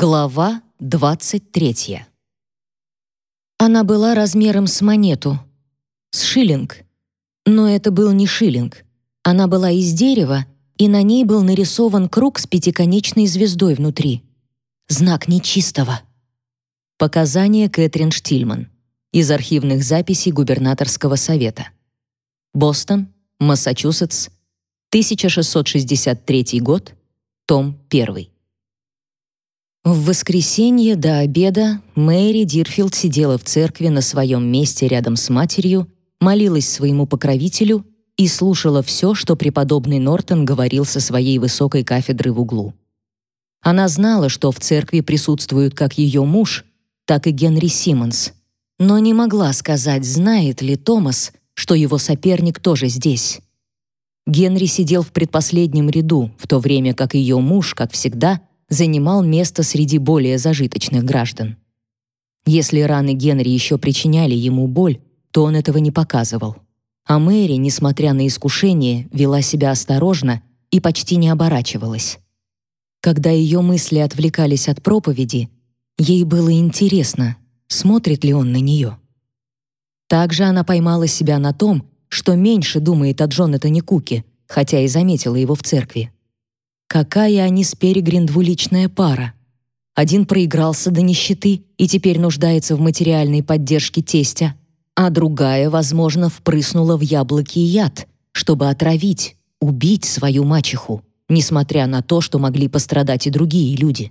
Глава 23. Она была размером с монету, с шиллинг. Но это был не шиллинг. Она была из дерева, и на ней был нарисован круг с пятиконечной звездой внутри. Знак нечистого. Показания Кэтрин Штильман из архивных записей губернаторского совета. Бостон, Массачусетс, 1663 год, том 1. В воскресенье до обеда Мэри Дирфилд сидела в церкви на своем месте рядом с матерью, молилась своему покровителю и слушала все, что преподобный Нортон говорил со своей высокой кафедры в углу. Она знала, что в церкви присутствуют как ее муж, так и Генри Симмонс, но не могла сказать, знает ли Томас, что его соперник тоже здесь. Генри сидел в предпоследнем ряду, в то время как ее муж, как всегда, занимал место среди более зажиточных граждан. Если раны Генри еще причиняли ему боль, то он этого не показывал. А Мэри, несмотря на искушение, вела себя осторожно и почти не оборачивалась. Когда ее мысли отвлекались от проповеди, ей было интересно, смотрит ли он на нее. Также она поймала себя на том, что меньше думает о Джонатане Куке, хотя и заметила его в церкви. Какая они с Перегрин двуличная пара. Один проигрался до нищеты и теперь нуждается в материальной поддержке тестя, а другая, возможно, впрыснула в яблоки яд, чтобы отравить, убить свою мачеху, несмотря на то, что могли пострадать и другие люди.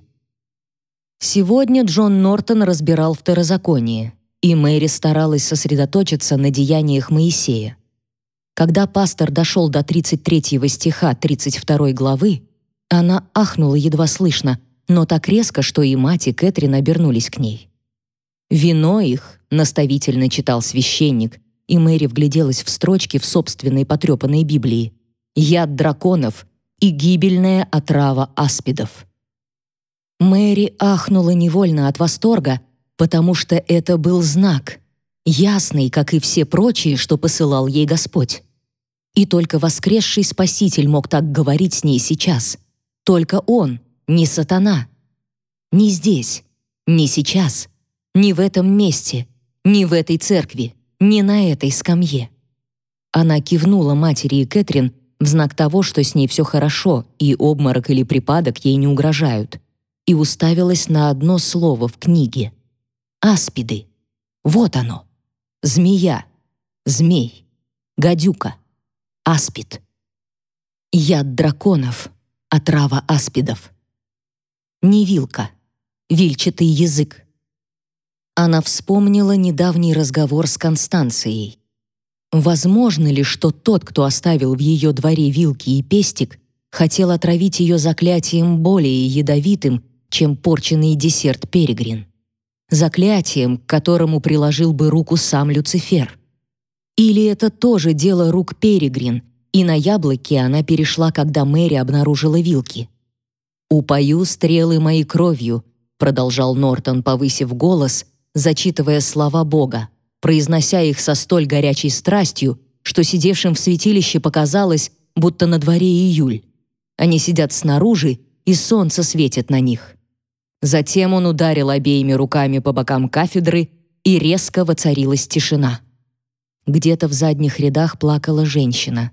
Сегодня Джон Нортон разбирал второзаконие, и Мэри старалась сосредоточиться на деяниях Моисея. Когда пастор дошел до 33 стиха 32 главы, она ахнула едва слышно, но так резко, что и мать, и Кэтрин обернулись к ней. «Вино их», — наставительно читал священник, и Мэри вгляделась в строчки в собственной потрепанной Библии. «Яд драконов и гибельная отрава аспидов». Мэри ахнула невольно от восторга, потому что это был знак, ясный, как и все прочие, что посылал ей Господь. И только воскресший Спаситель мог так говорить с ней сейчас — только он, не сатана. Не здесь, не сейчас, не в этом месте, не в этой церкви, не на этой скамье. Она кивнула матери и Кэтрин в знак того, что с ней все хорошо и обморок или припадок ей не угрожают, и уставилась на одно слово в книге. Аспиды. Вот оно. Змея. Змей. Гадюка. Аспид. Яд драконов отрава аспидов. Не вилка, вильчатый язык. Она вспомнила недавний разговор с Констанцией. Возможно ли, что тот, кто оставил в ее дворе вилки и пестик, хотел отравить ее заклятием более ядовитым, чем порченный десерт Перегрин? Заклятием, к которому приложил бы руку сам Люцифер? Или это тоже дело рук Перегрин, и на яблоке она перешла, когда Мэри обнаружила вилки. «Упою стрелы моей кровью», — продолжал Нортон, повысив голос, зачитывая слова Бога, произнося их со столь горячей страстью, что сидевшим в святилище показалось, будто на дворе июль. Они сидят снаружи, и солнце светит на них. Затем он ударил обеими руками по бокам кафедры, и резко воцарилась тишина. Где-то в задних рядах плакала женщина.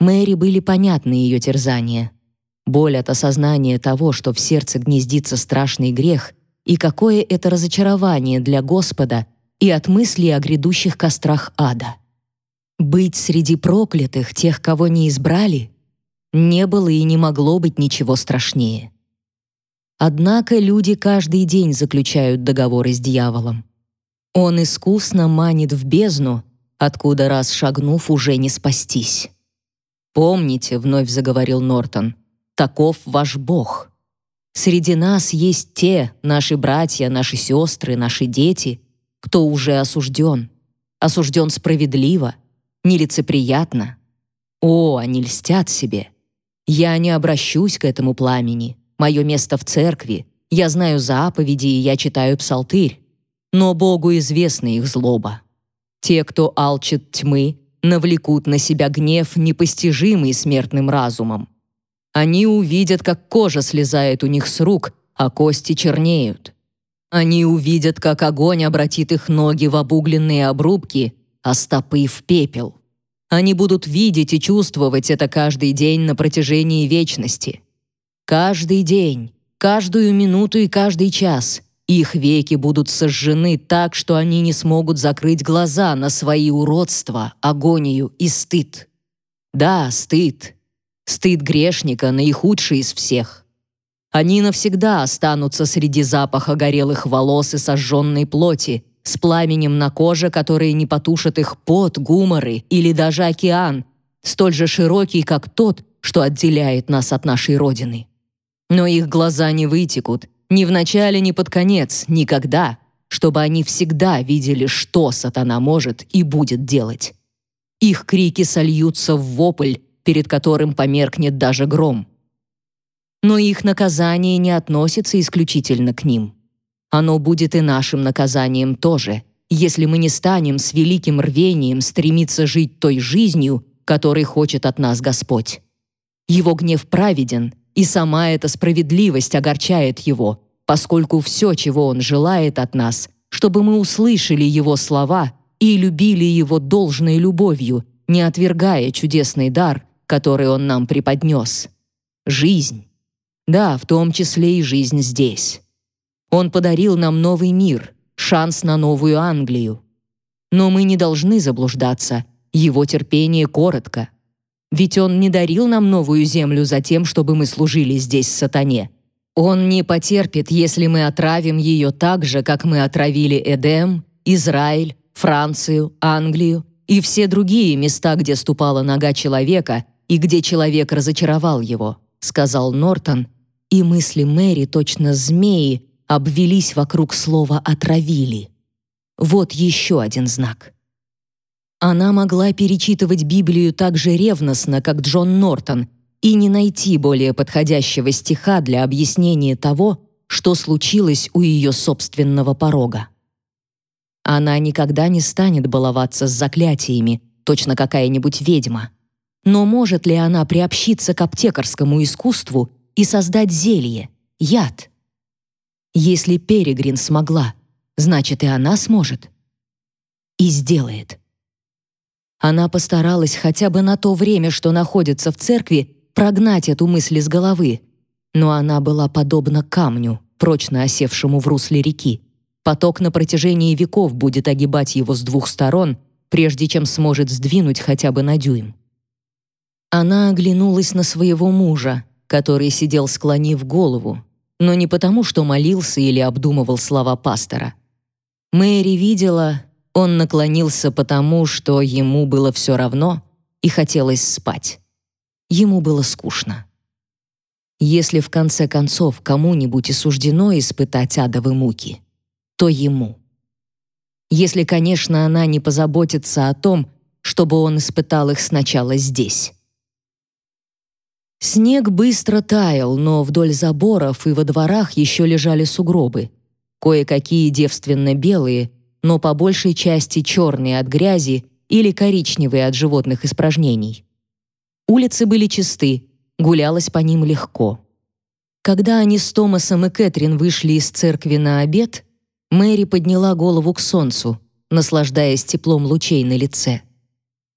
Мэри были понятны ее терзания. Боль от осознания того, что в сердце гнездится страшный грех, и какое это разочарование для Господа и от мысли о грядущих кострах ада. Быть среди проклятых, тех, кого не избрали, не было и не могло быть ничего страшнее. Однако люди каждый день заключают договоры с дьяволом. Он искусно манит в бездну, откуда раз шагнув уже не спастись. «Помните», — вновь заговорил Нортон, — «таков ваш Бог. Среди нас есть те, наши братья, наши сестры, наши дети, кто уже осужден, осужден справедливо, нелицеприятно. О, они льстят себе. Я не обращусь к этому пламени. Мое место в церкви. Я знаю заповеди, и я читаю псалтырь. Но Богу известна их злоба. Те, кто алчит тьмы, навлекут на себя гнев, непостижимый смертным разумом. Они увидят, как кожа слезает у них с рук, а кости чернеют. Они увидят, как огонь обратит их ноги в обугленные обрубки, а стопы в пепел. Они будут видеть и чувствовать это каждый день на протяжении вечности. Каждый день, каждую минуту и каждый час их веки будут сожжены так, что они не смогут закрыть глаза на свои уродства, агонию и стыд. Да, стыд. Стыд грешника наихудший из всех. Они навсегда останутся среди запаха горелых волос и сожженной плоти, с пламенем на коже, которые не потушат их пот, гуморы или даже океан, столь же широкий, как тот, что отделяет нас от нашей Родины. Но их глаза не вытекут, ни в начале, ни под конец, никогда, чтобы они всегда видели, что сатана может и будет делать. Их крики сольются в вопль, перед которым померкнет даже гром но их наказание не относится исключительно к ним. Оно будет и нашим наказанием тоже, если мы не станем с великим рвением стремиться жить той жизнью, которой хочет от нас Господь. Его гнев праведен, и сама эта справедливость огорчает его, поскольку все, чего он желает от нас, чтобы мы услышали его слова и любили его должной любовью, не отвергая чудесный дар, который он нам преподнес. Жизнь. Да, в том числе и жизнь здесь. Он подарил нам новый мир, шанс на новую Англию. Но мы не должны заблуждаться, его терпение коротко. Ведь он не дарил нам новую землю за тем, чтобы мы служили здесь сатане. Он не потерпит, если мы отравим ее так же, как мы отравили Эдем, Израиль, Францию, Англию и все другие места, где ступала нога человека и где человек разочаровал его, сказал Нортон, и мысли Мэри, точно змеи, обвелись вокруг слова «отравили». Вот еще один знак. Она могла перечитывать Библию так же ревностно, как Джон Нортон, и не найти более подходящего стиха для объяснения того, что случилось у ее собственного порога. Она никогда не станет баловаться с заклятиями, точно какая-нибудь ведьма. Но может ли она приобщиться к аптекарскому искусству и создать зелье, яд. Если Перегрин смогла, значит и она сможет. И сделает. Она постаралась хотя бы на то время, что находится в церкви, прогнать эту мысль из головы, но она была подобна камню, прочно осевшему в русле реки. Поток на протяжении веков будет огибать его с двух сторон, прежде чем сможет сдвинуть хотя бы на дюйм. Она оглянулась на своего мужа, который сидел склонив голову, но не потому, что молился или обдумывал слова пастора. Мэри видела, он наклонился потому, что ему было все равно и хотелось спать. Ему было скучно. Если в конце концов кому-нибудь и суждено испытать адовые муки, то ему. Если, конечно, она не позаботится о том, чтобы он испытал их сначала здесь. Снег быстро таял, но вдоль заборов и во дворах еще лежали сугробы. Кое-какие девственно белые, но по большей части черные от грязи или коричневые от животных испражнений. Улицы были чисты, гулялось по ним легко. Когда они с Томасом и Кэтрин вышли из церкви на обед, Мэри подняла голову к солнцу, наслаждаясь теплом лучей на лице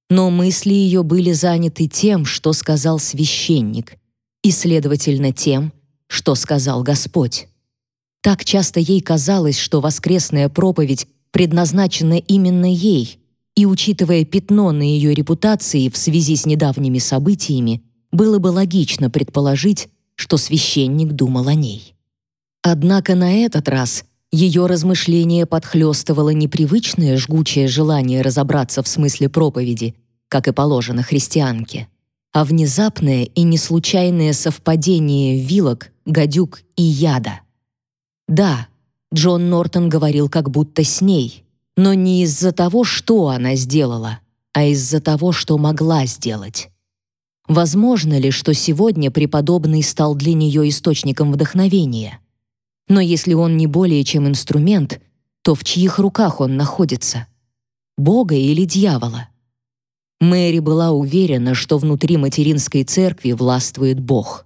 но мысли ее были заняты тем, что сказал священник, и, следовательно, тем, что сказал Господь. Так часто ей казалось, что воскресная проповедь предназначена именно ей, и, учитывая пятно на ее репутации в связи с недавними событиями, было бы логично предположить, что священник думал о ней. Однако на этот раз ее размышление подхлестывало непривычное жгучее желание разобраться в смысле проповеди, как и положено христианке, а внезапное и неслучайное совпадение вилок, гадюк и яда. Да, Джон Нортон говорил как будто с ней, но не из-за того, что она сделала, а из-за того, что могла сделать. Возможно ли, что сегодня преподобный стал для нее источником вдохновения? Но если он не более чем инструмент, то в чьих руках он находится? Бога или дьявола? Мэри была уверена, что внутри материнской церкви властвует Бог.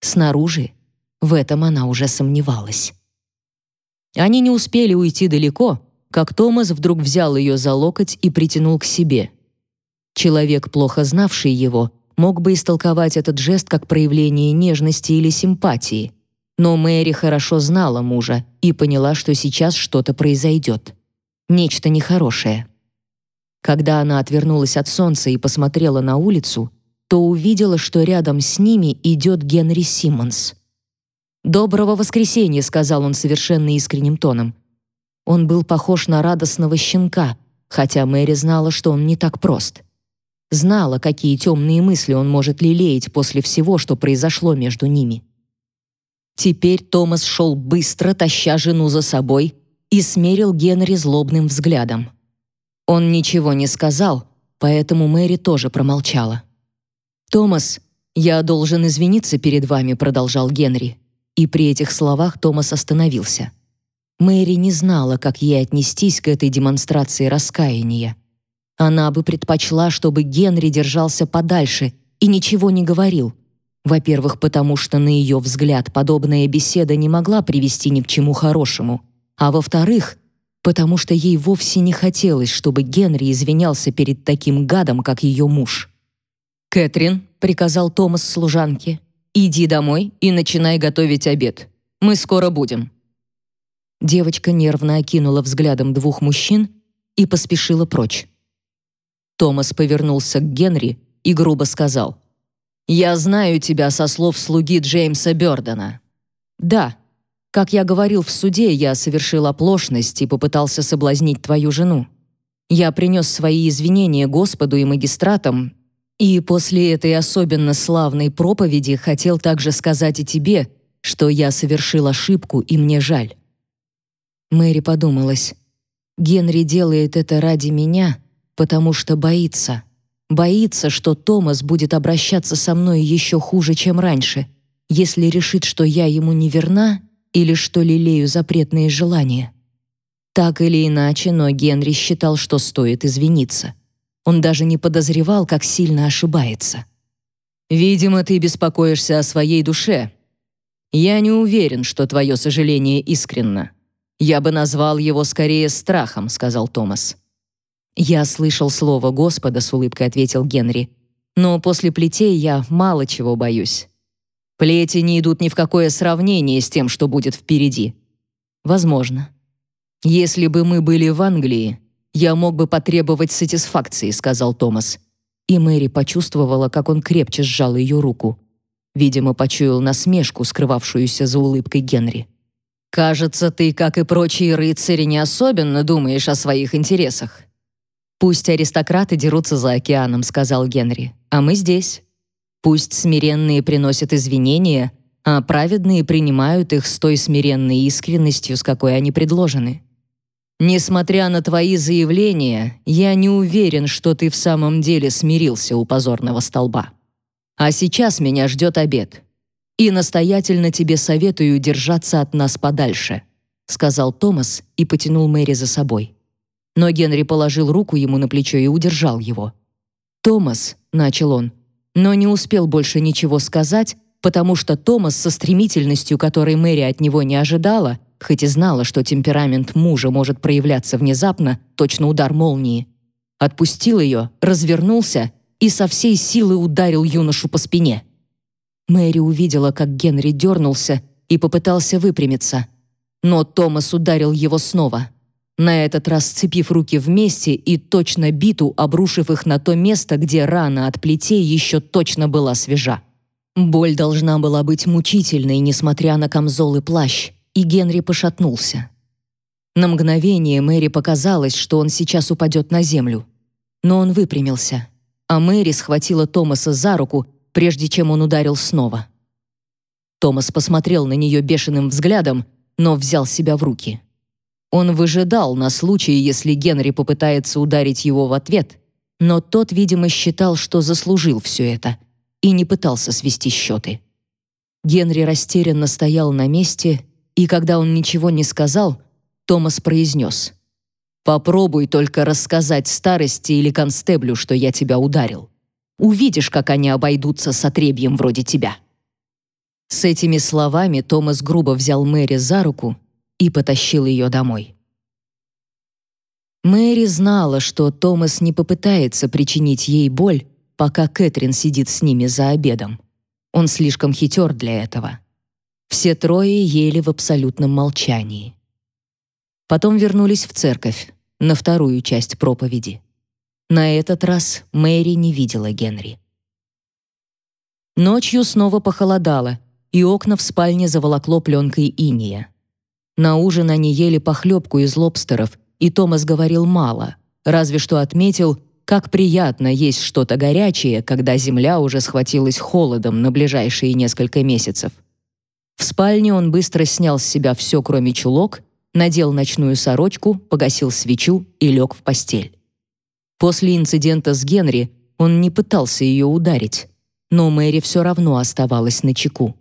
Снаружи В этом она уже сомневалась. Они не успели уйти далеко, как Томас вдруг взял ее за локоть и притянул к себе. Человек, плохо знавший его, мог бы истолковать этот жест как проявление нежности или симпатии. Но Мэри хорошо знала мужа и поняла, что сейчас что-то произойдет. Нечто нехорошее. Когда она отвернулась от солнца и посмотрела на улицу, то увидела, что рядом с ними идет Генри Симмонс. «Доброго воскресенья», — сказал он совершенно искренним тоном. Он был похож на радостного щенка, хотя Мэри знала, что он не так прост. Знала, какие темные мысли он может лелеять после всего, что произошло между ними. Теперь Томас шел быстро, таща жену за собой, и смерил Генри злобным взглядом. Он ничего не сказал, поэтому Мэри тоже промолчала. «Томас, я должен извиниться перед вами», — продолжал Генри и при этих словах Томас остановился. Мэри не знала, как ей отнестись к этой демонстрации раскаяния. Она бы предпочла, чтобы Генри держался подальше и ничего не говорил. Во-первых, потому что на ее взгляд подобная беседа не могла привести ни к чему хорошему, а во-вторых, потому что ей вовсе не хотелось, чтобы Генри извинялся перед таким гадом, как ее муж. «Кэтрин», — приказал Томас служанке, Иди домой и начинай готовить обед. Мы скоро будем». Девочка нервно окинула взглядом двух мужчин и поспешила прочь. Томас повернулся к Генри и грубо сказал: "Я знаю тебя со слов слуги Джеймса Бёрдена. Да, как я говорил в суде, я совершил оплошность и попытался соблазнить твою жену. Я принес свои извинения Господу и магистратам и после этой особенно славной проповеди хотел также сказать и тебе, что я совершил ошибку и мне жаль. Мэри подумалась. Генри делает это ради меня, потому что боится. Боится, что Томас будет обращаться со мной еще хуже, чем раньше, если решит, что я ему не верна или что лелею запретные желания. Так или иначе, но Генри считал, что стоит извиниться. Он даже не подозревал, как сильно ошибается. «Видимо, ты беспокоишься о своей душе. Я не уверен, что твое сожаление искренно. Я бы назвал его скорее страхом», — сказал Томас. «Я слышал слово Господа», — с улыбкой ответил Генри. «Но после плетей я мало чего боюсь. Плети не идут ни в какое сравнение с тем, что будет впереди. Возможно. Если бы мы были в Англии, я мог бы потребовать сатисфакции», — сказал Томас. И Мэри почувствовала, как он крепче сжал ее руку. Видимо, почуял насмешку, скрывавшуюся за улыбкой Генри. «Кажется, ты, как и прочие рыцари, не особенно думаешь о своих интересах». «Пусть аристократы дерутся за океаном», — сказал Генри, «а мы здесь. Пусть смиренные приносят извинения, а праведные принимают их с той смиренной искренностью, с какой они предложены. Несмотря на твои заявления, я не уверен, что ты в самом деле смирился у позорного столба. А сейчас меня ждет обед. И настоятельно тебе советую держаться от нас подальше», сказал Томас и потянул Мэри за собой. Но Генри положил руку ему на плечо и удержал его. «Томас», — начал он, но не успел больше ничего сказать, потому что Томас со стремительностью, которой Мэри от него не ожидала, хоть и знала, что темперамент мужа может проявляться внезапно, точно удар молнии. Отпустил ее, развернулся и со всей силы ударил юношу по спине. Мэри увидела, как Генри дернулся и попытался выпрямиться. Но Томас ударил его снова. На этот раз сцепив руки вместе и точно биту, обрушив их на то место, где рана от плетей еще точно была свежа. Боль должна была быть мучительной, несмотря на камзол и плащ и Генри пошатнулся. На мгновение Мэри показалось, что он сейчас упадет на землю. Но он выпрямился, а Мэри схватила Томаса за руку, прежде чем он ударил снова. Томас посмотрел на нее бешеным взглядом, но взял себя в руки. Он выжидал на случай, если Генри попытается ударить его в ответ, но тот, видимо, считал, что заслужил все это, и не пытался свести счеты. Генри растерянно стоял на месте и когда он ничего не сказал, Томас произнес. «Попробуй только рассказать старости или констеблю, что я тебя ударил. Увидишь, как они обойдутся с отребьем вроде тебя». С этими словами Томас грубо взял Мэри за руку и потащил ее домой. Мэри знала, что Томас не попытается причинить ей боль, пока Кэтрин сидит с ними за обедом. Он слишком хитер для этого. Все трое ели в абсолютном молчании. Потом вернулись в церковь, на вторую часть проповеди. На этот раз Мэри не видела Генри. Ночью снова похолодало, и окна в спальне заволокло пленкой иния. На ужин они ели похлебку из лобстеров, и Томас говорил мало, разве что отметил, как приятно есть что-то горячее, когда земля уже схватилась холодом на ближайшие несколько месяцев. В спальне он быстро снял с себя все, кроме чулок, надел ночную сорочку, погасил свечу и лег в постель. После инцидента с Генри он не пытался ее ударить, но Мэри все равно оставалась на чеку.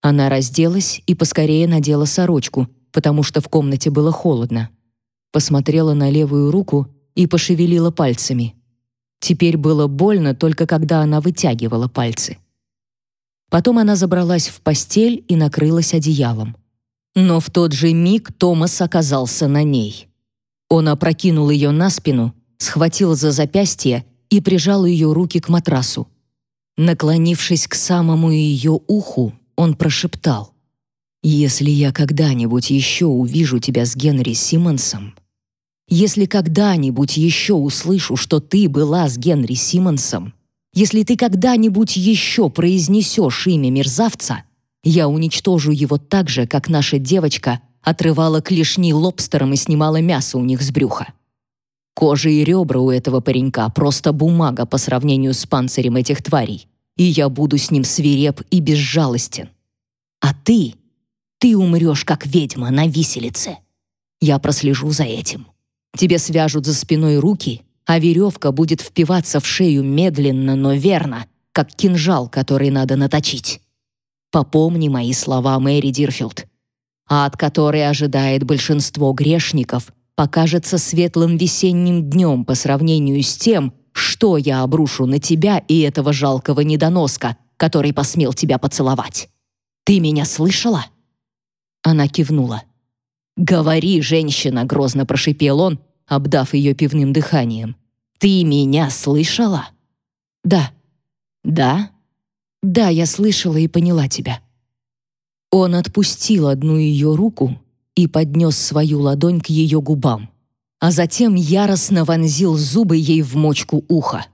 Она разделась и поскорее надела сорочку, потому что в комнате было холодно. Посмотрела на левую руку и пошевелила пальцами. Теперь было больно только когда она вытягивала пальцы. Потом она забралась в постель и накрылась одеялом. Но в тот же миг Томас оказался на ней. Он опрокинул ее на спину, схватил за запястье и прижал ее руки к матрасу. Наклонившись к самому ее уху, он прошептал: "Если я когда-нибудь еще увижу тебя с Генри Симмонсом, если когда-нибудь еще услышу, что ты была с Генри Симмонсом, если ты когда-нибудь еще произнесешь имя мерзавца, я уничтожу его так же, как наша девочка отрывала клешни лобстерам и снимала мясо у них с брюха. Кожа и ребра у этого паренька просто бумага по сравнению с панцирем этих тварей, и я буду с ним свиреп и безжалостен. А ты, ты умрешь как ведьма на виселице. Я прослежу за этим. Тебе свяжут за спиной руки а веревка будет впиваться в шею медленно, но верно, как кинжал, который надо наточить. Попомни мои слова, Мэри Дирфилд. Ад, который ожидает большинство грешников, покажется светлым весенним днем по сравнению с тем, что я обрушу на тебя и этого жалкого недоноска, который посмел тебя поцеловать. Ты меня слышала?» Она кивнула. «Говори, женщина!» — грозно прошипел он, обдав ее пивным дыханием. «Ты меня слышала?» «Да». «Да?» «Да, я слышала и поняла тебя». Он отпустил одну ее руку и поднес свою ладонь к ее губам, а затем яростно вонзил зубы ей в мочку уха.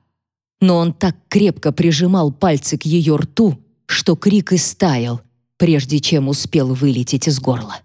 Но он так крепко прижимал пальцы к ее рту, что крик истаял, прежде чем успел вылететь из горла.